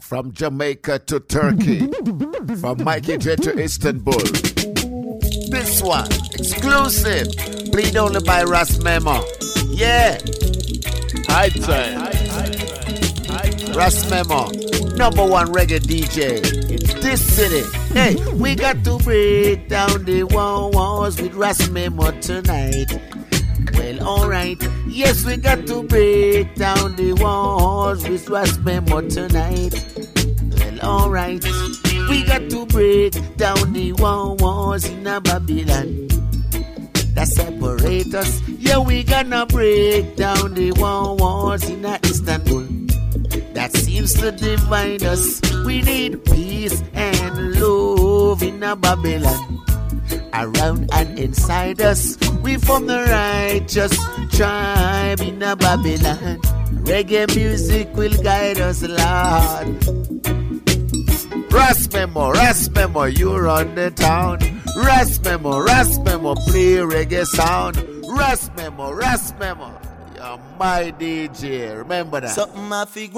From Jamaica to Turkey. From Mikey J to Istanbul. This one, exclusive. Played only by Ras Memo. Yeah. High time. Ras Memo. Number one reggae DJ in this city. Hey, we got to break down the walls with Ras Memo tonight. Well, alright. Yes, we got to break down the walls with Ras Memo tonight. Alright. We got to break down the walls in a Babylon that separate us. Yeah, we gonna break down the walls in a Istanbul that seems to divide us. We need peace and love in a Babylon around and inside us. We form the righteous tribe in a Babylon. Reggae music will guide us, Lord. Ras Memo, Ras Memo, you run the town. Ras Memo, Ras Memo, play reggae sound. Ras Memo, Ras Memo. You're my DJ, remember that. Something I fi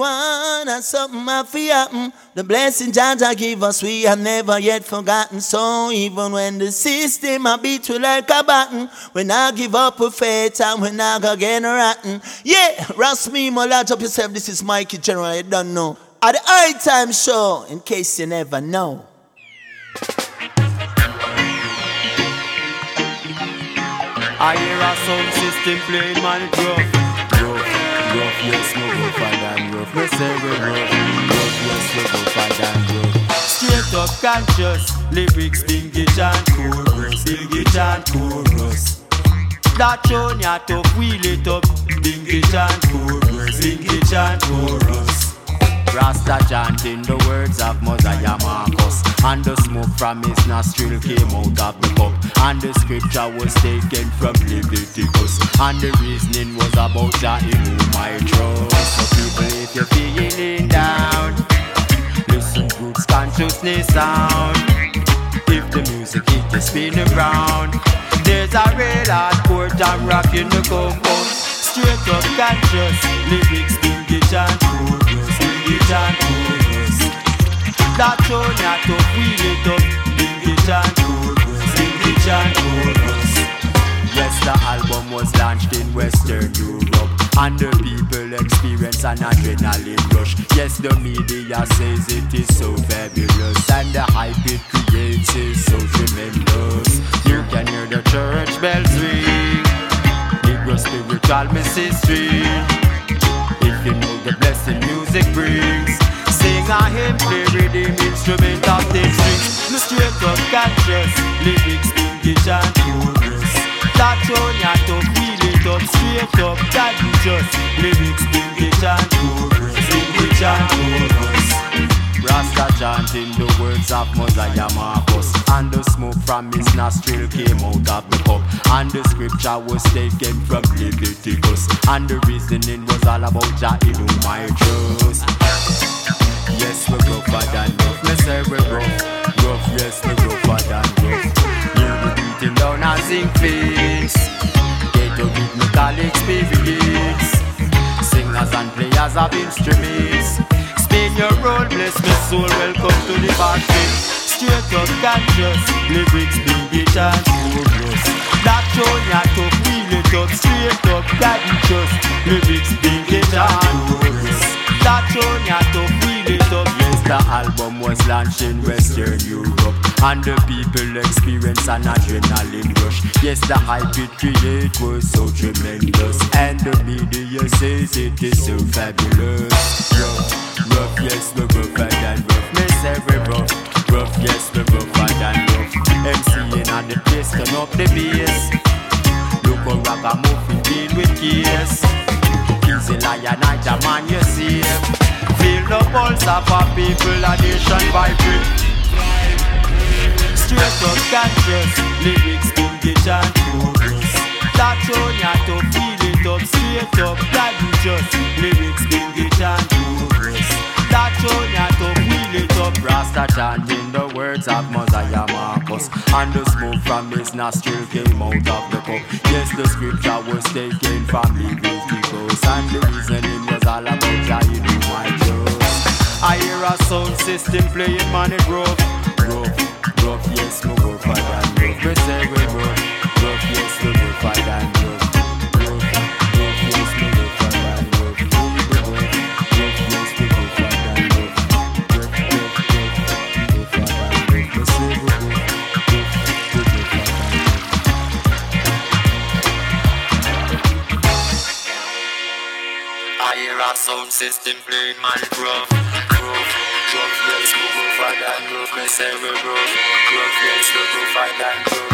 and something I happen. The blessing Jah Jah give us, we have never yet forgotten. So even when the system I beat you like a button, when I give up a faith and when I go get rotten. Yeah, Ras me, large up yourself. This is Mikey General, you don't know. At the high time show, in case you never know. I hear a sound system playing man rough Rough, rough, yes, no find and rough Me say we rough, rough, yes, no find and rough Straight up conscious, lyrics dingish and chorus Dingish and chorus That tune ya tough, wheel it up Dingish and chorus, dingish and chorus Rasta chanting the words of Mosiah Marcus. And the smoke from his nostril came out of the cup. And the scripture was taken from Leviticus. And the reasoning was about Jah in whom I trust. So people if you're feeling down. Listen Roots Consciousness sound. If the music hit you spinning round There's a real hardcore jam rock in the compound. Straight up conscious Lyrics being English and chorus That tune ya to wheel it up. English and chorus English and chorus Yes, the album was launched in Western Europe. And the people experience an adrenaline rush. Yes, the media says it is so fabulous. And the hype it creates is so tremendous. You can hear the church bells ring. Negro spiritual mystery the blessing music brings. Sing a hymn, play rhythm, instrument of the strings No straight up conscious, lyrics, English and chorus. That tune ya to feel it up, straight up Daddy just, lyrics, English and chorus English and chorus Rasta chanting the words of Mosiah Marcus. And the smoke from his nostril came out of the cup. And the scripture was taken from Leviticus. And the reasoning was all about Jah in I trust. Yes, we rougher than rough. Me say we rough, rough, yes, we rougher than rough. You be beating down and sing face Get your rhythmical experience Singers and players of instruments Spin your role, bless my soul, welcome to the party. Straight up conscious, lyrics being beat and chorus That tune ya to feel it up, straight up just. Lyrics being beat and chorus That tune ya to feel it up Yes, the album was launched in Western Europe And the people experience an adrenaline rush. Yes, the hype it create was so tremendous And the media says it is so fabulous. Rough, yes, we rougher than rough. Me we rough, rough, yes, we rougher than rough. MCing on the place, turn up the bass. Look how ragamuffin deal with case. Easy lion, Niger man, you see. Feel the pulse of our people, a nation vibrate Straight up conscious, lyrics, English and chorus. That tune ya to feel it up, straight up Daddy just, lyrics, English and chorus. That to feel it up Rasta chanting the words of Mosiah Marcus And the smoke from his nostril came out of the cup Yes, the scripture was taken from the Leviticus And the reasoning was all about in whom I trust I hear a sound system playing money rough, rough, rough. Yes, me go for that rough. Me say we rough, rough. Sound system playing my rough, rough, rough, yes, we go for that say eh, we rough, rough, yes, go for that rough.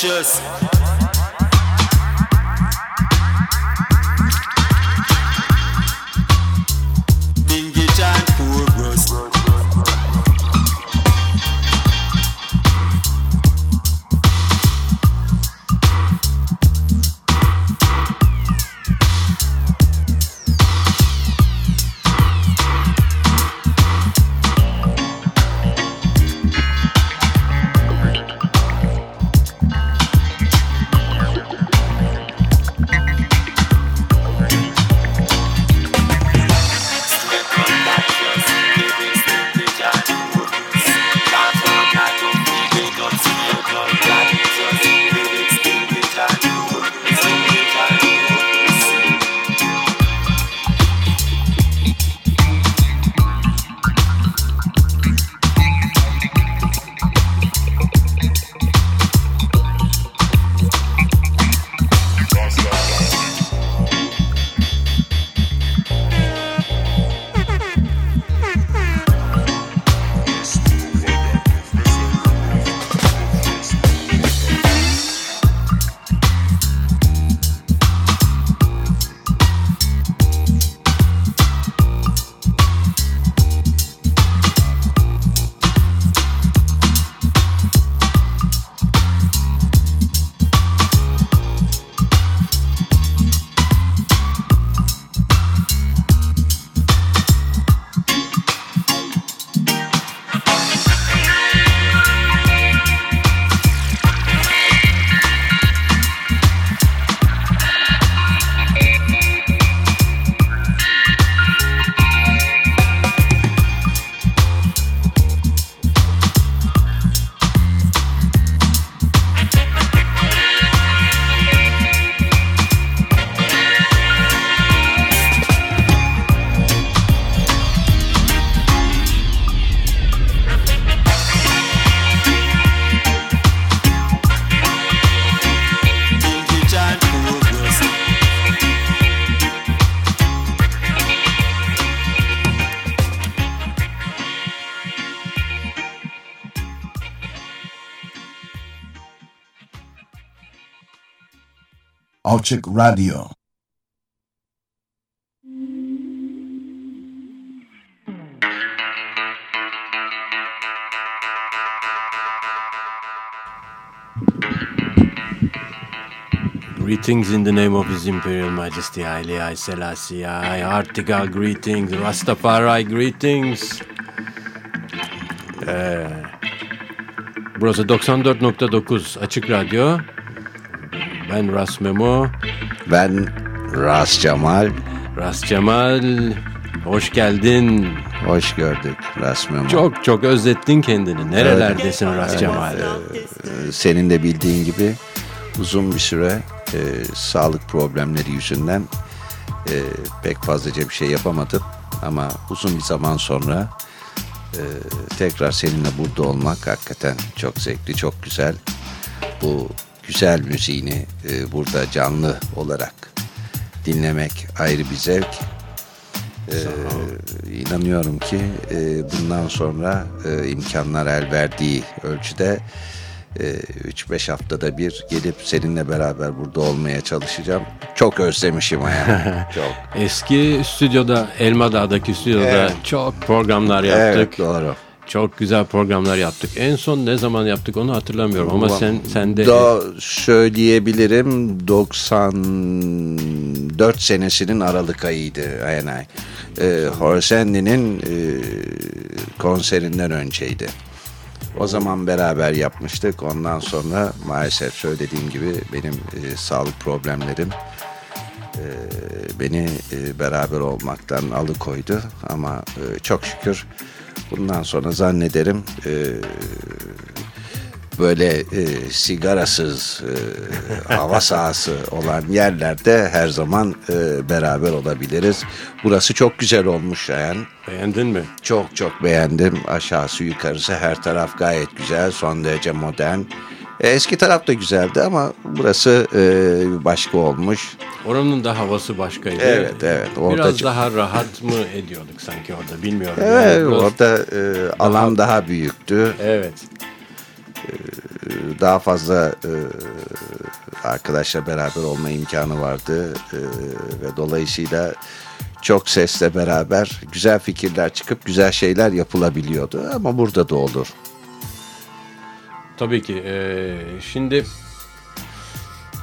Conscious. Açık Radyo Greetings in the name of His Imperial Majesty Haile Selassie I Artigal greetings, Rastafari greetings. Ee, burası 94.9 Açık Radyo. Ben Ras Memo. Ben Ras Cemal. Ras Cemal, hoş geldin. Hoş gördük Ras Memo. Çok çok özlettin kendini. Nerelerdesin evet. Ras Cemal? Ee, senin de bildiğin gibi uzun bir süre e, sağlık problemleri yüzünden e, pek fazlaca bir şey yapamadım. Ama uzun bir zaman sonra e, tekrar seninle burada olmak hakikaten çok zevkli, çok güzel. Bu güzel müziğini e, burada canlı olarak dinlemek ayrı bir zevk. Ee, inanıyorum ki e, bundan sonra e, imkanlar el verdiği ölçüde e, 3-5 haftada bir gelip seninle beraber burada olmaya çalışacağım. Çok özlemişim yani. Çok. Eski stüdyoda, Elmadağ'daki stüdyoda Evet. çok programlar yaptık. Evet doğru. Çok güzel programlar yaptık. En son ne zaman yaptık onu hatırlamıyorum ama sen sen de Da söyleyebilirim 94 senesinin Aralık ayıydı Ayanay. Ee, Horace Andy'nin e, konserinden önceydi. O zaman beraber yapmıştık. Ondan sonra maalesef söylediğim gibi benim e, sağlık problemlerim e, beni e, beraber olmaktan alıkoydu. Ama e, çok şükür bundan sonra zannederim e, böyle e, sigarasız e, hava sahası olan yerlerde her zaman e, beraber olabiliriz. Burası çok güzel olmuş yani. beğendin mi? Çok çok beğendim. Aşağısı yukarısı her taraf gayet güzel. Son derece modern. E, Eski taraf da güzeldi ama burası e, başka olmuş. Oranın da havası başkaydı. Evet, evet. Orada Biraz çok- daha rahat mı ediyorduk sanki orada bilmiyorum. Evet, Yani orada e, alan daha büyüktü. Evet. daha fazla e, arkadaşla beraber olma imkanı vardı E, ve dolayısıyla çok sesle beraber güzel fikirler çıkıp güzel şeyler yapılabiliyordu ama burada da olur. Tabii ki. Ee, şimdi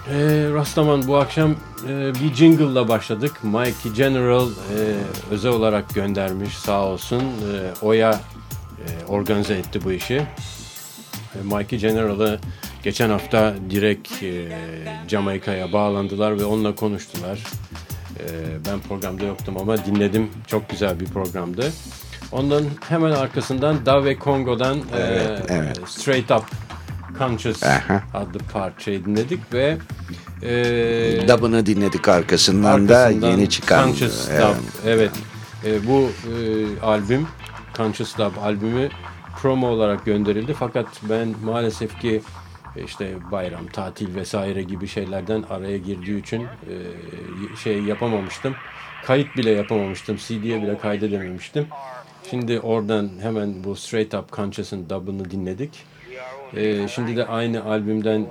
ee, Rastaman bu akşam ee, bir jingle'la başladık. Mikey General ee, özel olarak göndermiş sağ olsun. Ee, Oya ee, organize etti bu işi. Ee, Mikey General'ı geçen hafta direkt ee, Jamaika'ya bağlandılar ve onunla konuştular. Ee, ben programda yoktum ama dinledim. Çok güzel bir programdı. Ondan hemen arkasından Dave Congo'dan Evet, ee, evet. Straight Up Conscious Aha. adlı parçayı dinledik ve ee, Dabını dinledik arkasından, da arkasından yeni çıkan. Conscious evet. Dub. Evet. Ee, bu e, albüm Conscious Dub albümü promo olarak gönderildi fakat ben maalesef ki e, işte bayram, tatil vesaire gibi şeylerden araya girdiği için e, şey yapamamıştım. Kayıt bile yapamamıştım. CD'ye bile kaydedememiştim. Şimdi oradan hemen bu Straight Up Conscious'ın dub'ını dinledik. E, şimdi de aynı albümden e,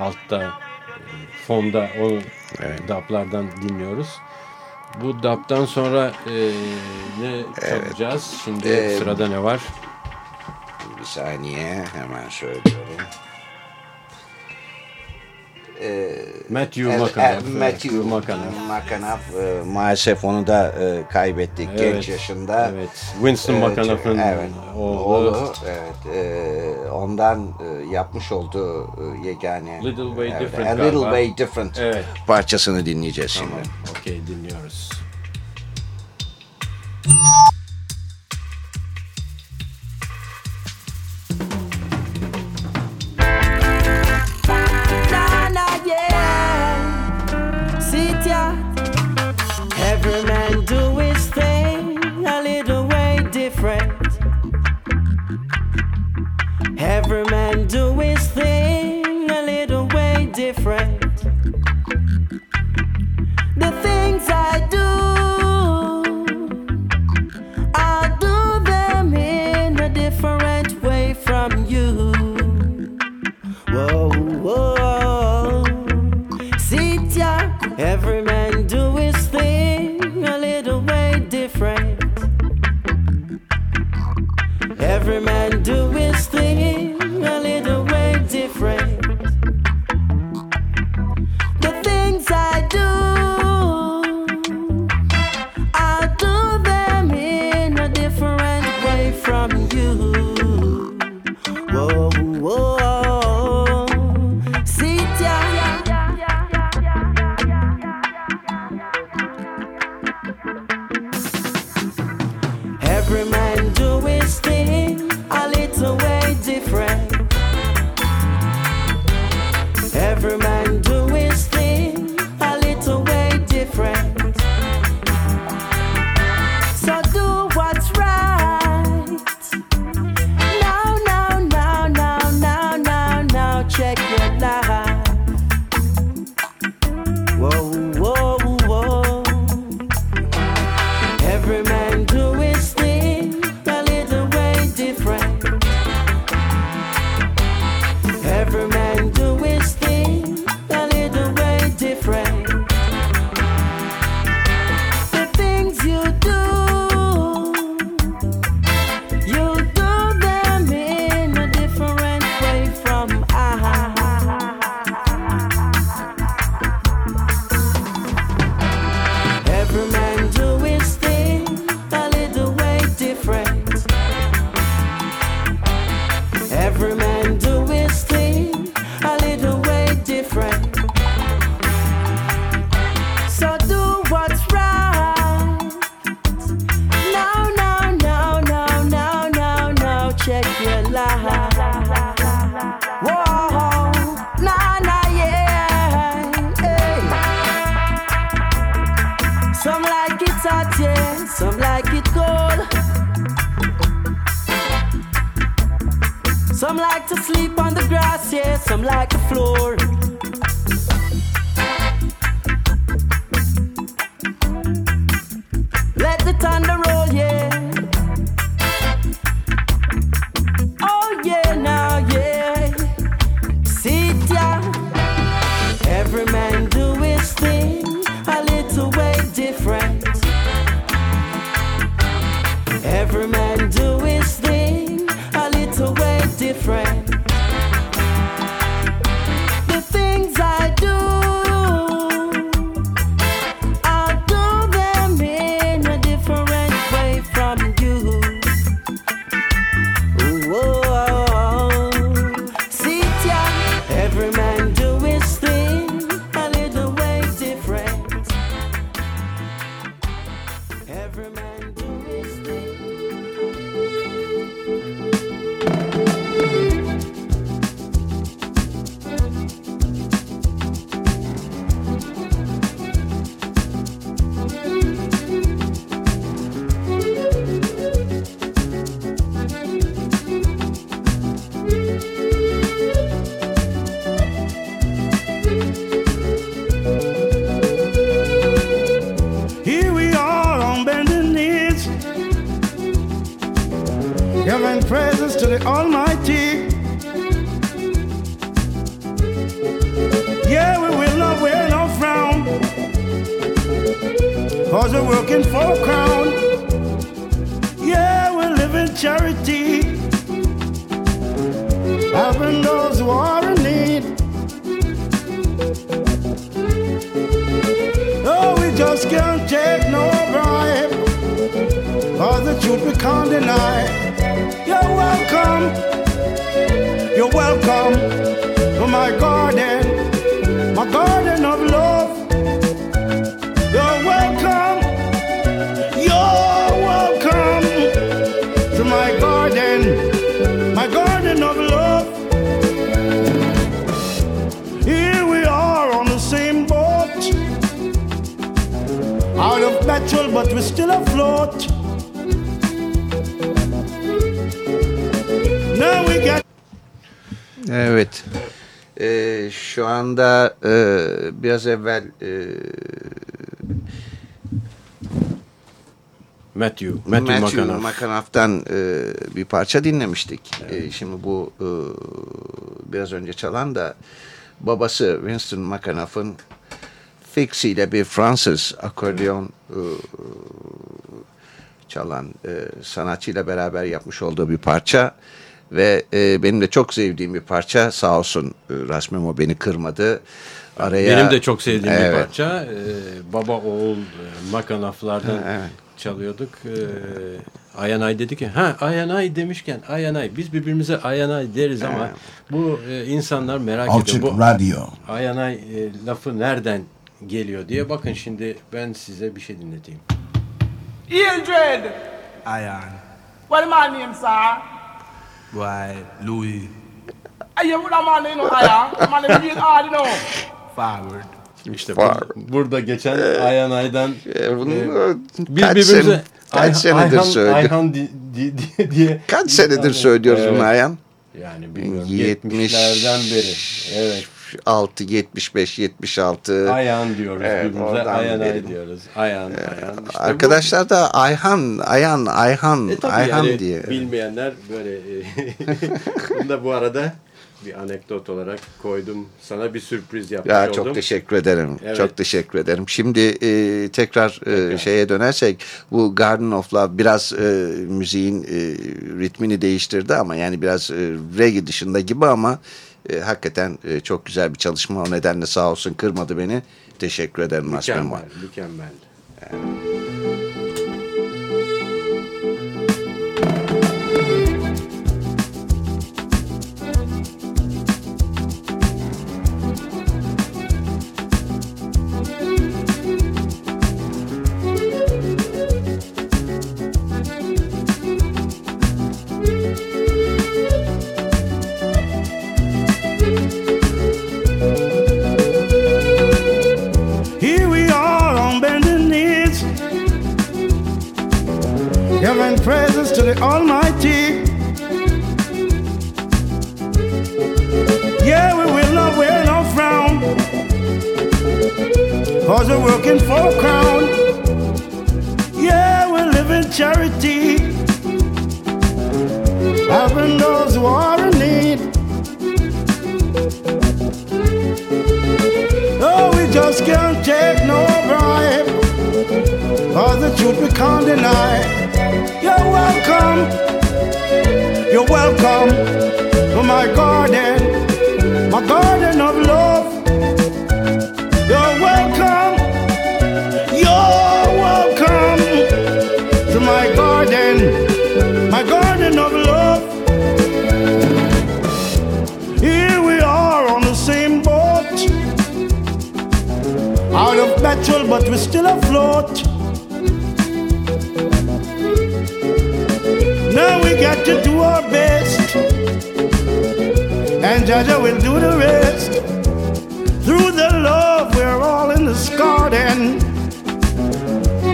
altta e, fonda o dub'lardan dinliyoruz. Bu dub'dan sonra e, ne çalacağız? Şimdi Ee, sırada ne var? Bir saniye hemen söylüyorum. Matthew Evet, McConaughey. Matthew McConaughey. E, maalesef onu da e, kaybettik Evet, genç yaşında. evet. Winston Evet, McConaughey'ın evet, oğlu. oğlu, evet, e, ondan e, yapmış olduğu e, yegane Little Way evet, Different A Little. Way Different Evet. parçasını dinleyeceğiz şimdi. Tamam, okey dinliyoruz. Nah, grass, yeah, some like the floor. But we're still afloat. Now we get Evet. Ee, şu anda e, biraz evvel e, Matthew, Matthew, Matthew. McConaughey'dan e, bir parça dinlemiştik. E, şimdi bu e, biraz önce çalan da babası Winston McConaughey'ın Fix ile bir Fransız akordeon e, çalan e, sanatçıyla beraber yapmış olduğu bir parça ve e, benim de çok sevdiğim bir parça sağ olsun e, Rasmemo beni kırmadı. Araya, Benim de çok sevdiğim bir Evet. parça. Ee, baba oğul e, Makanaflardan evet. çalıyorduk. Ee, Ayanay dedi ki ha Ayanay demişken Ayanay biz birbirimize Ayanay deriz ama bu e, insanlar merak Alçık ediyor. Bu Radyo. Ayanay e, lafı nereden geliyor diye bakın şimdi ben size bir şey dinleteyim. Hildred! Iron. What my name, sir? Why, Louis. Am what man, you know, I am. Man, I'm real hard, know. Forward. İşte Var. bu- burada geçen Ayanay'dan E, bunu e, kaç, birbirimize sene, kaç Ayhan- senedir Ayhan- söylüyor. Ayhan di- di- di- diye Kaç senedir söylüyoruz Evet. bunu Ayhan? Yani bilmiyorum. 70 70'lerden beri. Evet. 6, 75, 76. Ayhan diyoruz Evet, birbirimize. Ayhan ay diyoruz. Ayhan, Ayhan. İşte Arkadaşlar da Ayhan, Ayhan, Ayhan, bu, e, Ayhan yani diye. Bilmeyenler böyle. e, Bunu da bu arada bir anekdot olarak koydum. Sana bir sürpriz yapmış Ya oldum. çok teşekkür ederim. Evet. Çok teşekkür ederim. Şimdi e, tekrar e, şeye dönersek bu Garden of Love biraz e, müziğin e, ritmini değiştirdi ama yani biraz e, reggae dışında gibi ama e, hakikaten e, çok güzel bir çalışma. O nedenle sağ olsun kırmadı beni. Teşekkür ederim Mükemmel, mükemmel. Here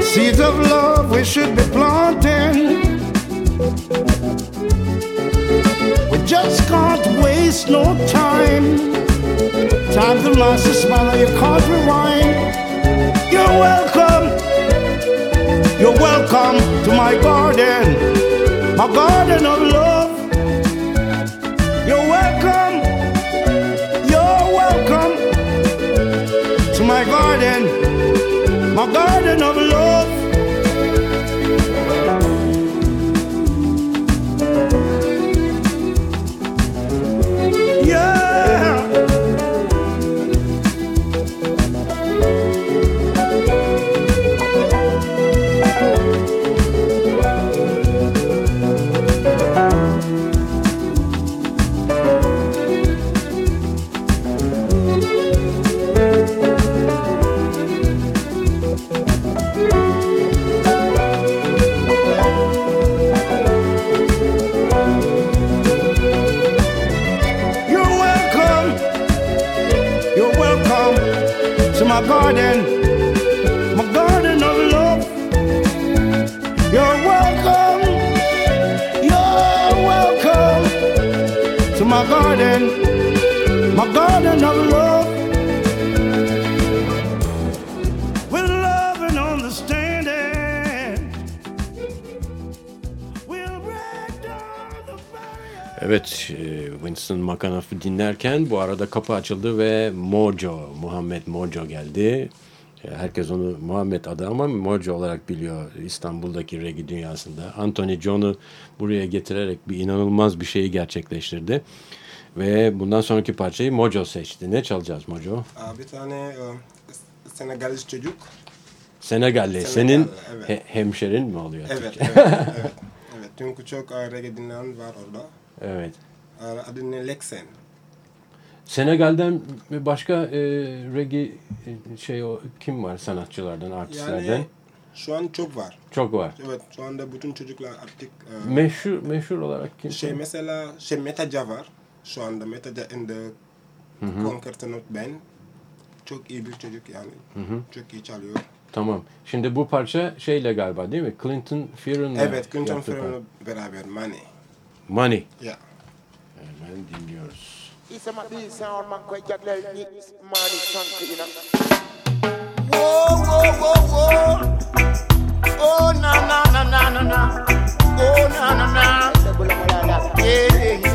Seeds of love we should be planting. We just can't waste no time. Time's the master spanner, you can't rewind. You're welcome. You're welcome to my garden, my garden of love. My garden of love. Evet, e, Winston McAnuff'ı dinlerken bu arada kapı açıldı ve Mojo, Muhammed Mojo geldi. E, Herkes onu Muhammed adı ama Mojo olarak biliyor İstanbul'daki reggae dünyasında. Anthony John'u buraya getirerek bir inanılmaz bir şeyi gerçekleştirdi. Ve bundan sonraki parçayı Mojo seçti. Ne çalacağız Mojo? Bir tane e, Senegalli çocuk. Senegalli. Senegal, Senin evet. he- hemşerin mi oluyor? Evet, evet, evet. evet. Çünkü çok reggae dinleyen var orada. Evet. Adı ne? Lexen. Senegal'den başka e, reggae e, şey o kim var sanatçılardan, artistlerden? Yani şu an çok var. Çok var. Evet, şu anda bütün çocuklar artık e, Meşhur meşhur olarak kim? şey mesela şey Metaja var. Şu anda Metaja in the. Conqueror Band. Çok iyi bir çocuk yani. Hı hı. Çok iyi çalıyor. Tamam. Şimdi bu parça şeyle galiba değil mi? Clinton Fearon'la Evet, Clinton Ferrell'le beraber Money. Money. Yeah. Hemen dinliyoruz. Isa ma di sound man quite get like this man is sunk, you know. Whoa, whoa, whoa, whoa. Oh, na, na, na, na, na, na. Oh, na, na, na. Yeah, yeah, yeah.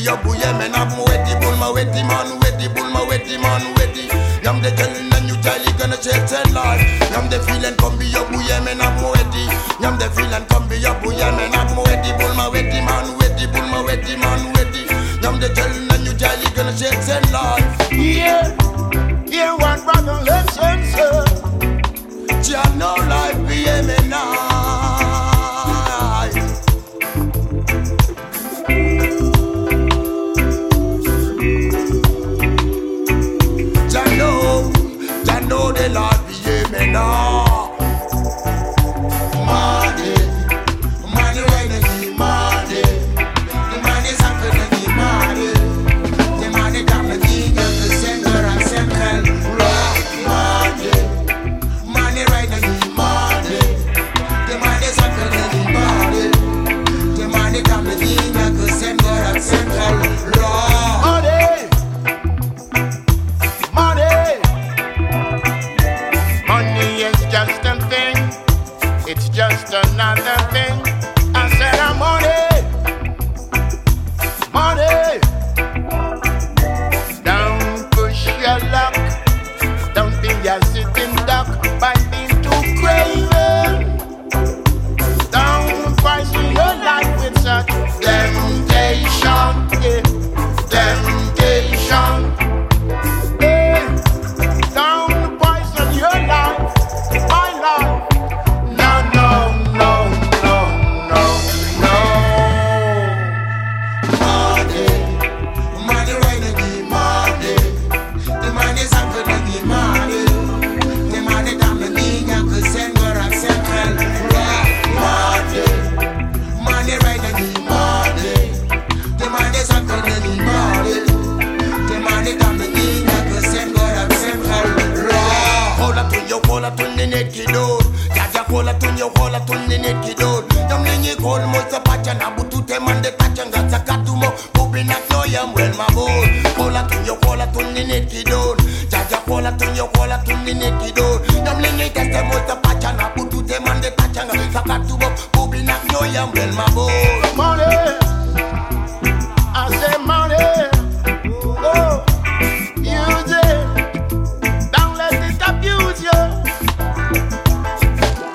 Be your oh, booye men have mo wetty. Bull ma wetty man wetty, bull ma wetty man wetty. Nyam the telling and you tell you gonna change ten life. Nyam the feeling come be your booye men have mo wetty. Nyam the feeling come be your booye men have mo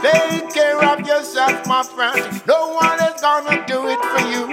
Take care of yourself, my friend. No one is gonna do it for you.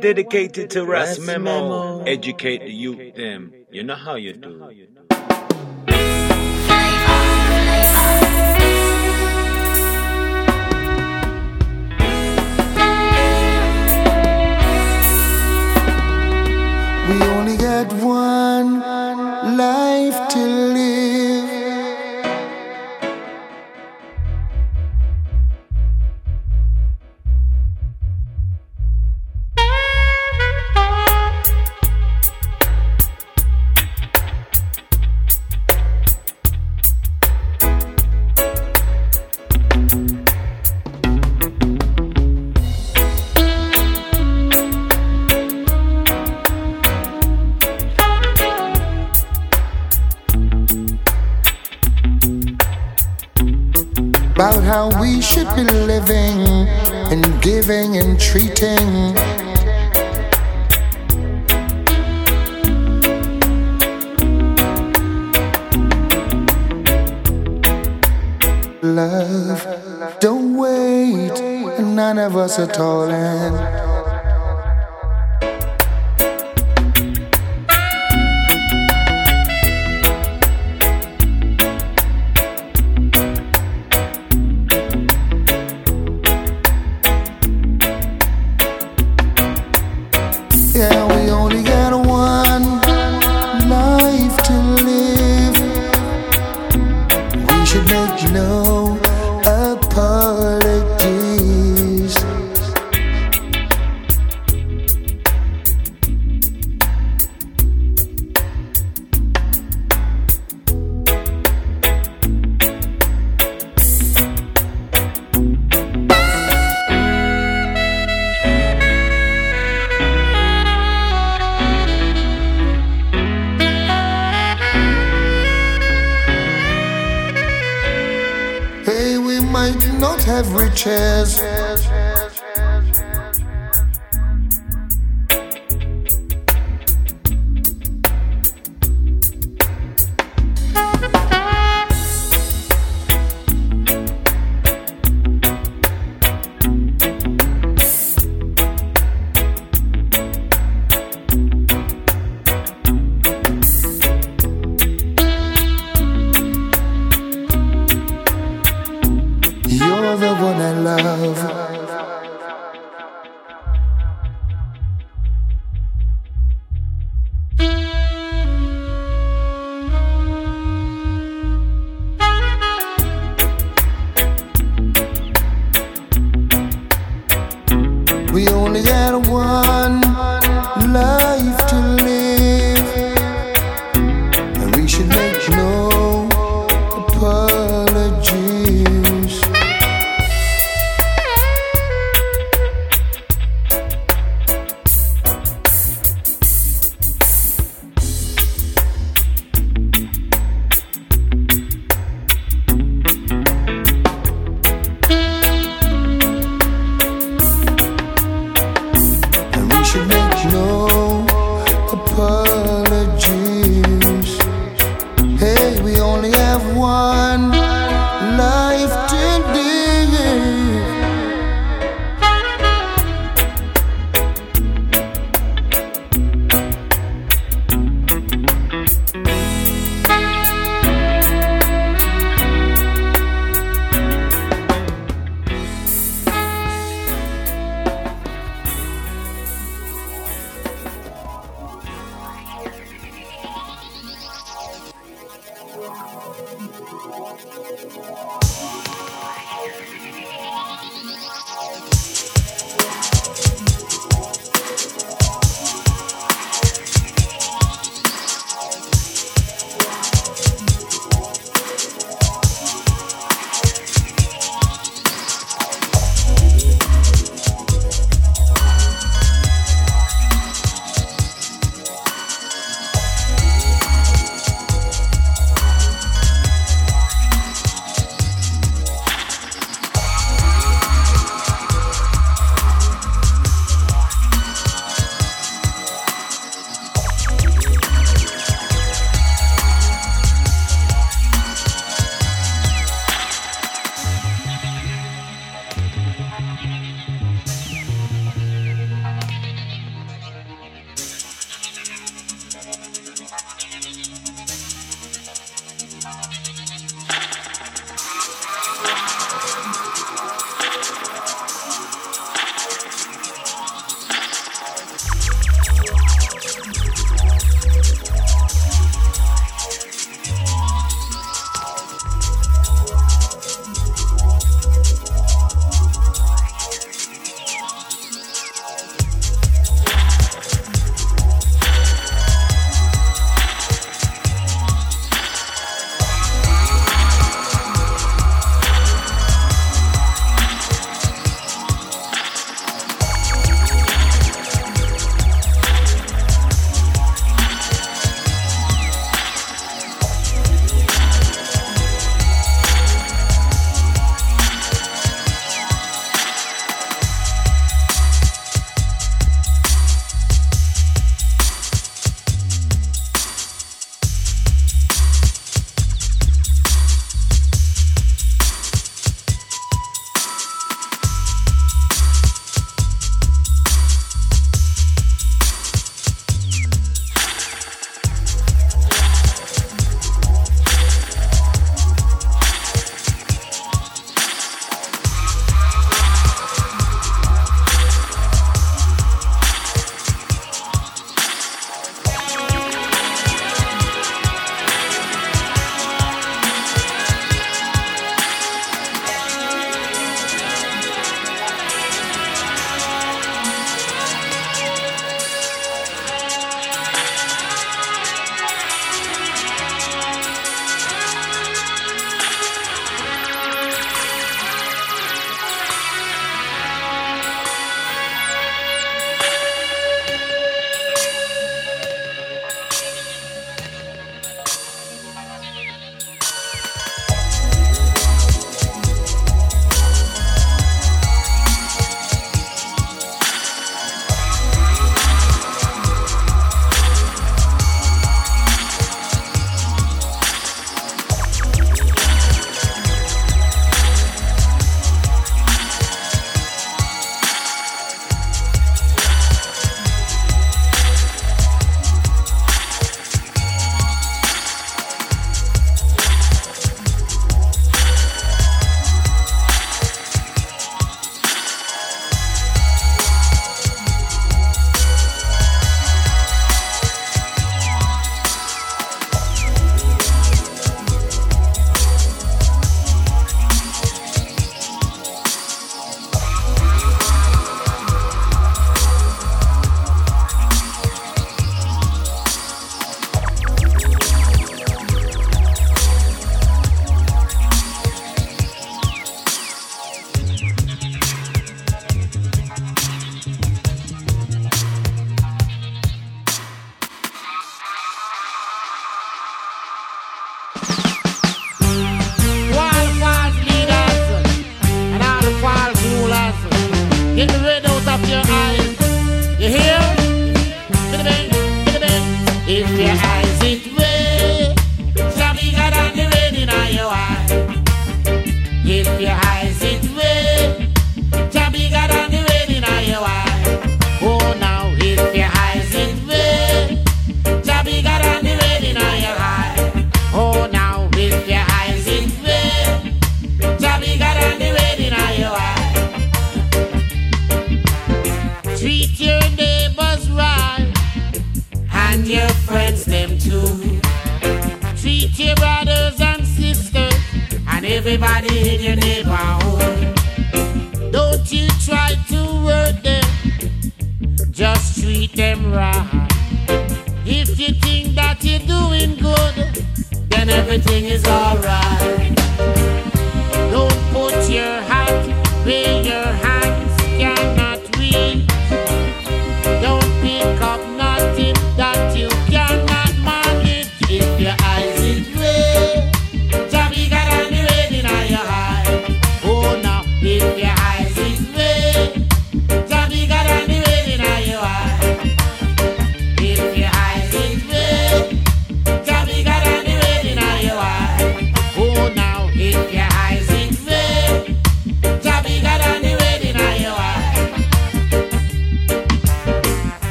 dedicated to Ras Memo. Educate the youth them. You know how you do. love. Don't wait, none of us are tall and. your brothers and sisters and everybody in your neighborhood. Don't you try to hurt them, just treat them right. If you think that you're doing good, then everything is alright.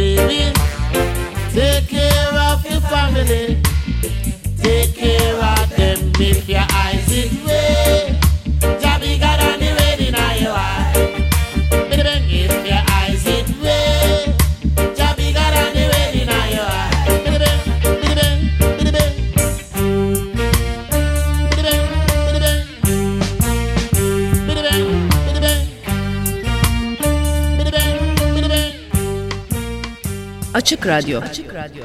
baby. Take care of your family. Take care of them, baby. Açık Radyo. Açık Radyo.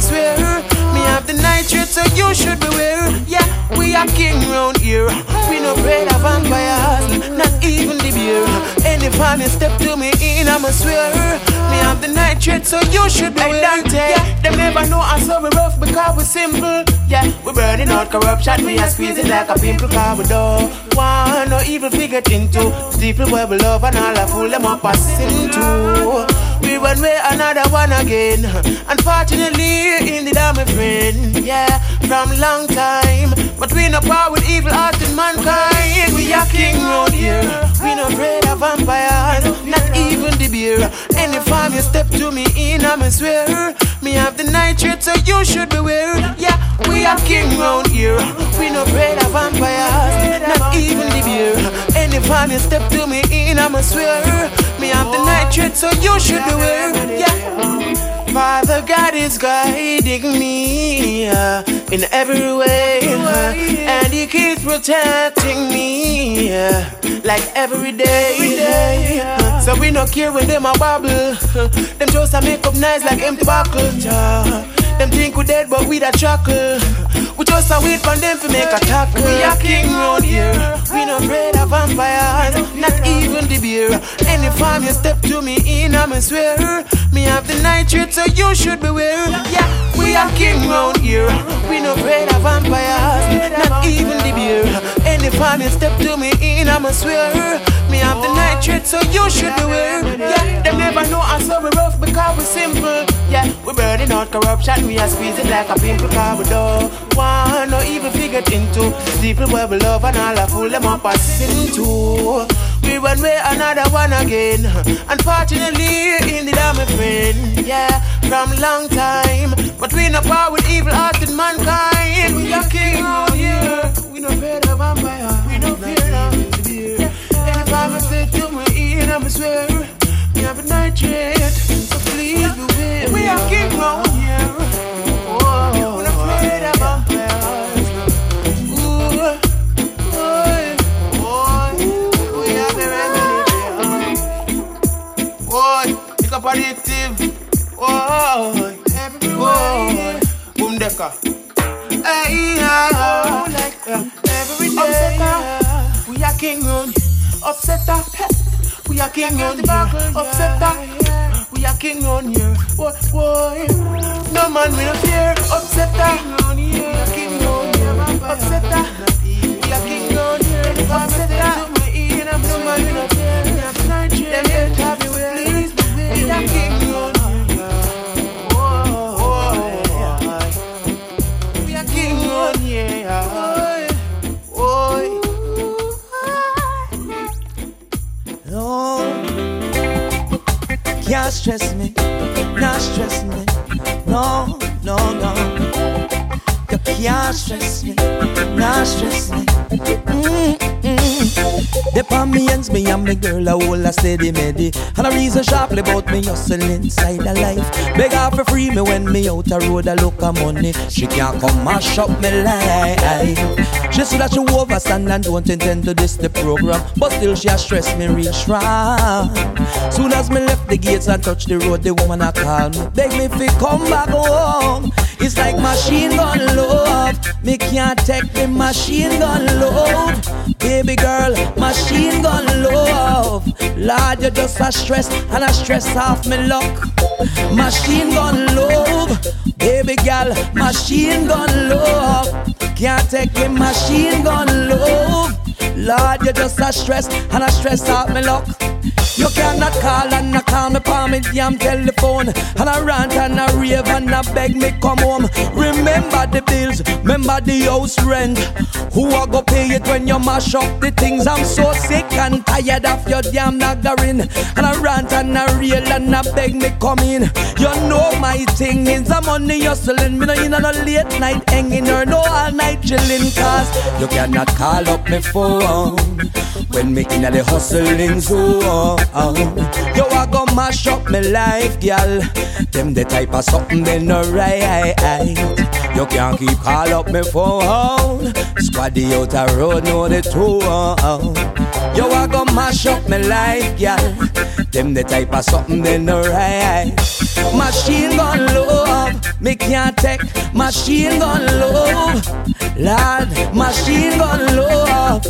Swear. Me have the nitrate, so you should beware. Yeah, we are king round here. We not afraid of vampires, not even the beer. Any you step to me in, I'ma swear. Me have the nitrate, so you should be like Dante. Eh? Yeah, them never know us so we rough because we simple. Yeah, we burning out corruption, we are squeezing like a pimple car we don't want no evil figure into. People where we love and all I fool them up a sin too. We one way another one again. Unfortunately, indeed I'm a friend. Yeah, from long time, but we no power with evil heart in mankind. We are king round here. We no afraid of vampires, not even the beer. Any farm you step to me in, I'ma swear. Me have the nitrate, so you should beware. Yeah, we are king round here. We no afraid of vampires, not even the beer. Any farm you step to me in, I'ma swear. Me have the nitrate, so you should beware. Yeah. Father God is guiding me uh, in every way, uh, and He keeps protecting me uh, like every day. Uh, so we no care when them a babble, uh, them just a make up nice like empty buckle. Them think we dead, but we da chuckle. We just a wait for them to make a tackle. We are king round here. We no afraid of vampires, not even the beer. Any farm you step to me in, I'ma swear. Me have the nitrate, so you should beware. Yeah, we are king round here. We no afraid of vampires, not even the beer. Any farm you step to me in, I'ma swear. Me have the nitrate, so you should beware. Yeah, them never know us so we rough because we simple. Yeah, we burning out corruption, we are squeezing like a pimple car we don't want no evil figure into. People where we love and all I fool them up a sin too. We one way another one again. Unfortunately, in the damn friend. Yeah, from long time, but we no power with evil heart in mankind. We are king oh out here. We no fear of vampire. We no fear swear. We have a nitrate, so please beware. Oh, oh, we are king out here. Oh, we no afraid of vampires. Ooh, boy, boy, we have the remedy. Boy, pick up addictive. Boy, boy, boom decker. Hey, yeah, yeah. every day. We are king on upsetter. We are king on here, upsetter. We are king on here. Boy, boy. No man with a fear. Upsetter. We are king on here. Upsetter. We are king on here. Upsetter. No man with a fear. Them get happy with please. We are king can't stress me, not stress me. No, no, no. You can't stress me, not stress me. Mm-mm. Palm me ends me and me girl a hold a steady medi. And a reason sharply about me hustle inside the life. Beg her for free me when me out a road a look a money. She can't come mash up me life. She said that she overstand and don't intend to diss the program, but still she a stress me real strong. Soon as me left the gates and touch the road, the woman a call me, beg me fi come back home. It's like machine gun love. Me can't take the machine gun load. Baby girl, machine gun love. Lord, you just a stress and a stress off me luck. Machine gun love. Baby girl, machine gun love. Can't take the machine gun love. Lord, you just a stress and a stress off me luck. You cannot call and not call me palm me damn telephone And I rant and I rave and I beg me come home Remember the bills, remember the house rent. Who a go pay it when you mash up the things? I'm so sick and tired of your damn nagging. And I rant and I rave and I beg me come in. You know my thing is I'm money hustling. Me no in on a late night hanging or no all night chilling. Cause you cannot call up me phone When me in the hustling zone. Yo, I go mash up my life, girl. Them the type of something they no right. You can't keep call up my phone. Squaddy out a road, know the two. Yo, I go mash up my life, girl. Them the type of something they no right. Machine gun love, me can't take machine gun love. Lord, machine gun love.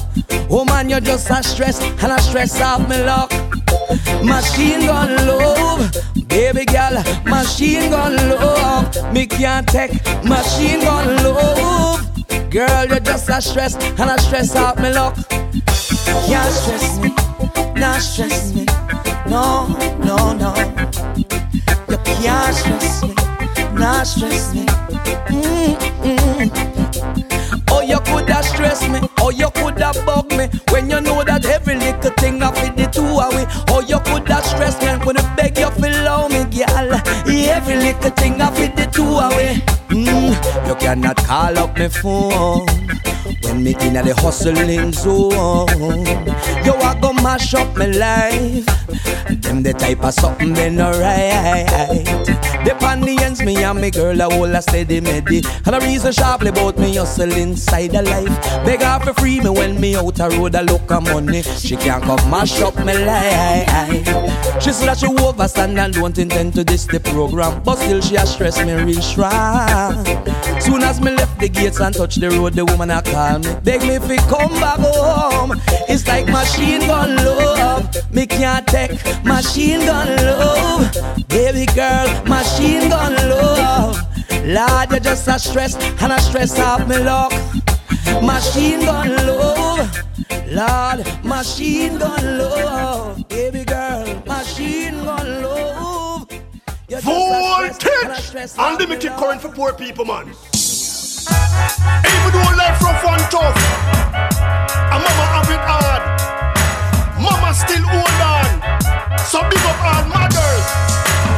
Woman, you're just a stress and a stress off me luck. Machine gun love, baby girl, machine gun love. Me can't take machine gun love. Girl, you're just a stress and a stress out me luck. Can't stress me, not stress me, no, no, no. You can't stress me, not stress me. Mm-mm. You coulda stress me, oh, you coulda bug me when you know that every little thing I fit the two away. Oh, you coulda stress me when I beg you feel love me, girl. Every little thing I fit the two away. Mm, you cannot call up my phone when me in the hustling zone. Yo, I go mash up my life. Them the type of something they no right. The the ends me and me girl a hold a steady medi. And the reason sharply about me hustle inside the life. Beg her for free me when me out a road a look of money. She can't come mash up me life. She said that she overstand and don't intend to diss the program, but still she a stress me real strong. Soon as me left the gates and touch the road, the woman a call me, beg me fi come back home. It's like machine gun love. Me can't take machine gun love. Baby girl, machine gun love. Lord, you just a stress and a stress off me luck. Machine gun love. Lord, machine gun love. Baby girl, machine gun love. You just a stress and a stress off Unlimited current for poor people, man. Even though life rough and tough, and mama have it hard, mama still hold on. So big up all mothers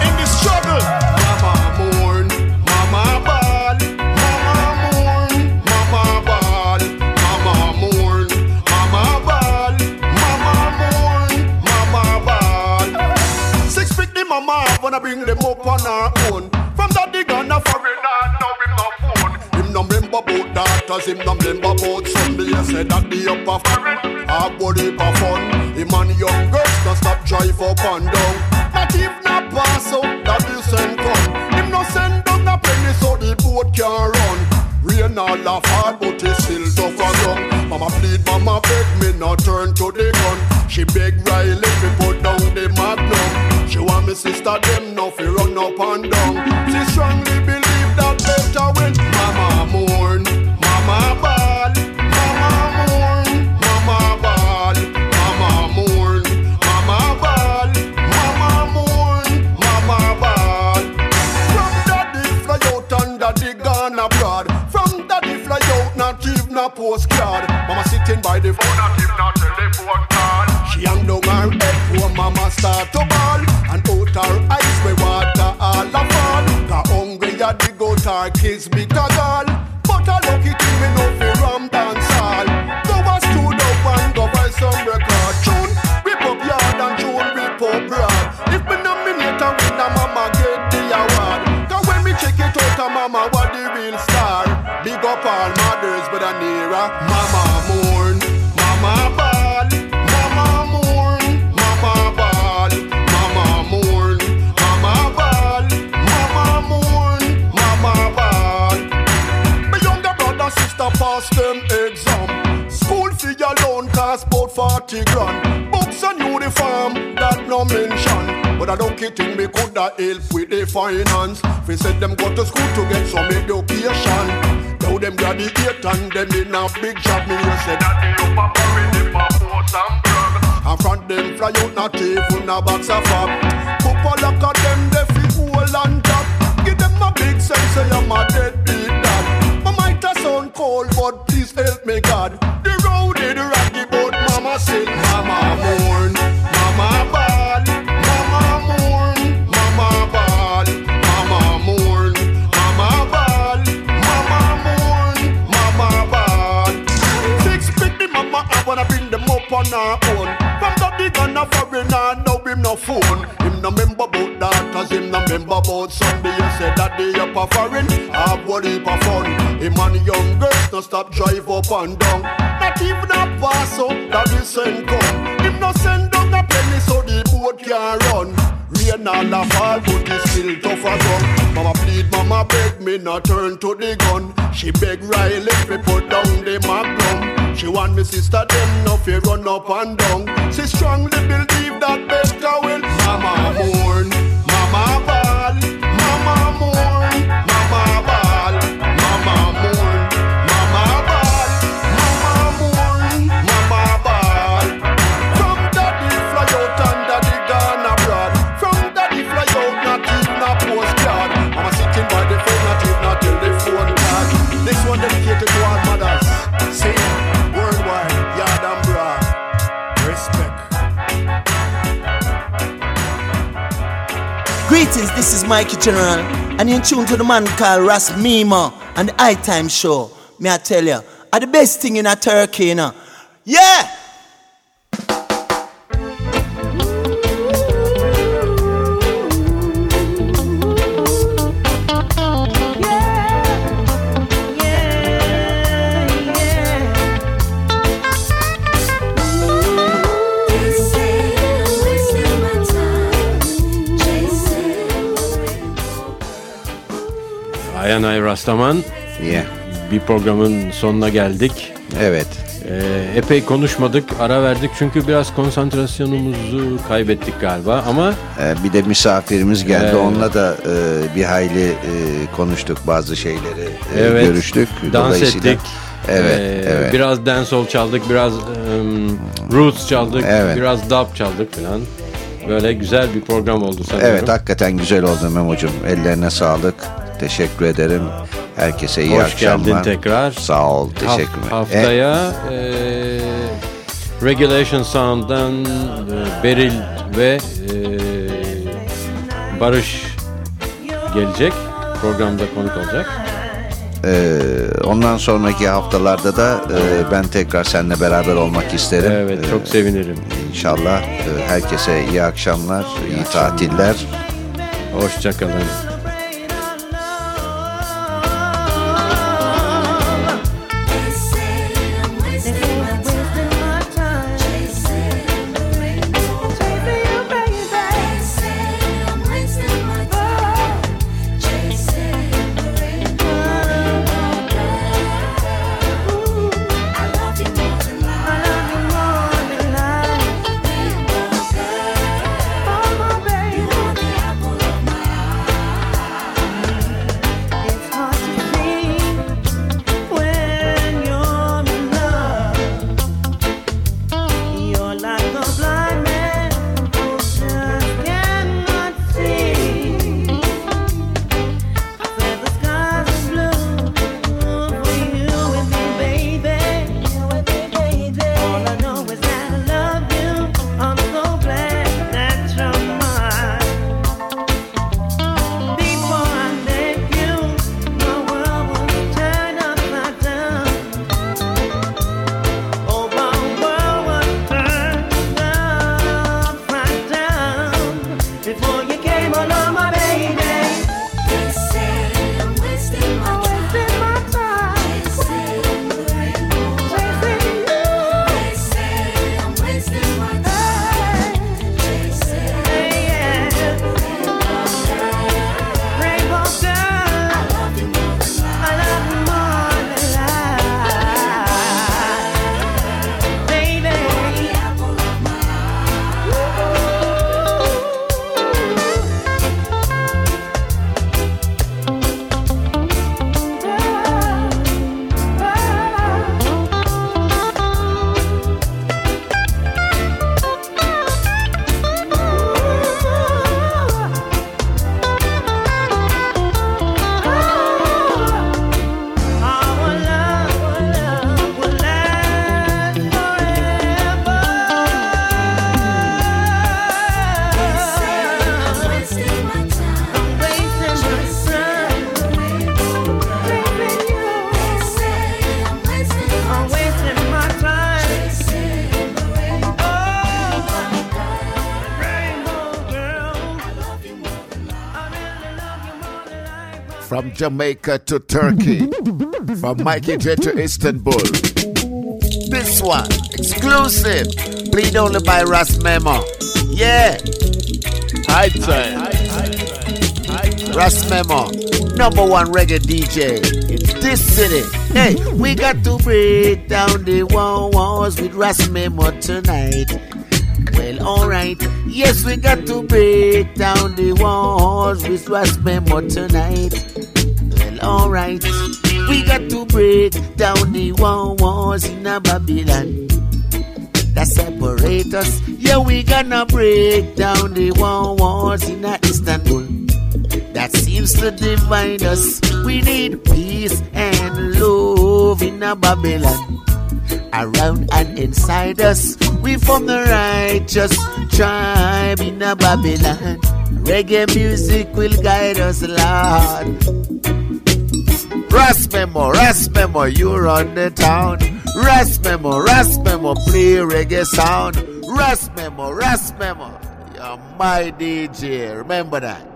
in the struggle. Mama mourn, mama ball, mama mourn, mama ball, mama mourn, mama ball, mama mourn, mama ball. Six feet the mama wanna bring them up on her own. From that they gonna foreign daughters, him no remember son. Me a say that the upper foreign, a body for fun. Him and young girls can stop drive up and down. Not if not pass out, that will send come. Him no send down a penny so the boat can run. Rain all laugh hard, but he still tough and young. Mama plead, mama beg me not turn to the gun. She beg Riley to put down the magnum. She want me sister them now fi run up and down. She strongly believe that better when kids 30 grand. Books and uniform, that no mention. But I don't kidding me, could I help with the finance? We said them go to school to get some education. Now them graduate and them in a big job. Me you said that they look up for it, for force and. And front them fly out, not even a box of fab. Couple lock at them, they feel whole on top. Give them a big sense, say I'm a deadbeat dad. My might sound cold, but please help me God. The road mama said, Mama mourn, Mama ball, Mama mourn, Mama ball, Mama mourn, Mama ball, Mama mourn, Mama ball. Six pick the mama, I wanna bring them up on her own. From the big and a foreigner, now him no phone. Him no him no member about Sunday. You said that they up a foreign, have what heap of fun. Him and young girls no stop drive up and down. Not even a pass that is send come. Him no send down a penny so the boat can run. Rain all a fall, but it's still tough as gun. Mama plead, mama beg me not turn to the gun. She beg Riley fi put down the magnum. She want me sister them no fear run up and down. She strongly believe that better will mama mourn, mama ball, mama mourn, mama ball, Greetings, this is Mikey General, and you're in tune to the man called Ras Memo and the High Time Show. May I tell you, are the best thing in a turkey, you know. Yeah! Ayanay Rastaman. Yeah. Bir programın sonuna geldik. Evet. Ee, epey konuşmadık, ara verdik çünkü biraz konsantrasyonumuzu kaybettik galiba ama Ee, bir de misafirimiz geldi. Evet. Onunla da e, bir hayli e, konuştuk bazı şeyleri e, evet, görüştük. dans ettik. Evet, Ee, evet. Biraz dancehall çaldık, biraz em, roots çaldık, Evet. biraz dub çaldık falan. Böyle güzel bir program oldu sanıyorum. Evet hakikaten güzel oldu Memo'cum. Ellerine sağlık. Teşekkür ederim. Herkese iyi Hoş akşamlar. geldin tekrar. Sağ ol. Haf- Teşekkürler. haftaya e, Regulation Sound'dan e, Beril ve e, Barış gelecek. Programda konuk olacak. Ee, ondan sonraki haftalarda da e, ben tekrar seninle beraber olmak isterim. Evet çok sevinirim. İnşallah e, herkese iyi akşamlar, iyi, tatiller. Hoşçakalın. Jamaica to Turkey, from Mikey J to Istanbul. This one, exclusive, played only by Ras Memo. Yeah. High time. Ras Memo, number one reggae DJ in this city. Hey, we got to break down the walls with Ras Memo tonight. Well, alright. Yes, we got to break down the walls with Ras Memo tonight. Alright. We got to break down the walls in a Babylon that separate us. Yeah, we gonna break down the walls in a Istanbul that seems to divide us. We need peace and love in a Babylon. Around and inside us, we form the righteous tribe in a Babylon. Reggae music will guide us, Lord. Ras Memo, Ras Memo, you run the town. Ras Memo, Ras Memo, play reggae sound. Ras Memo, Ras Memo, you're my DJ. Remember that.